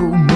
Oh.